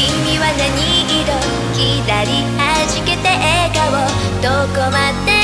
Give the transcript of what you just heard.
君は何色？左弾けて笑顔。どこまで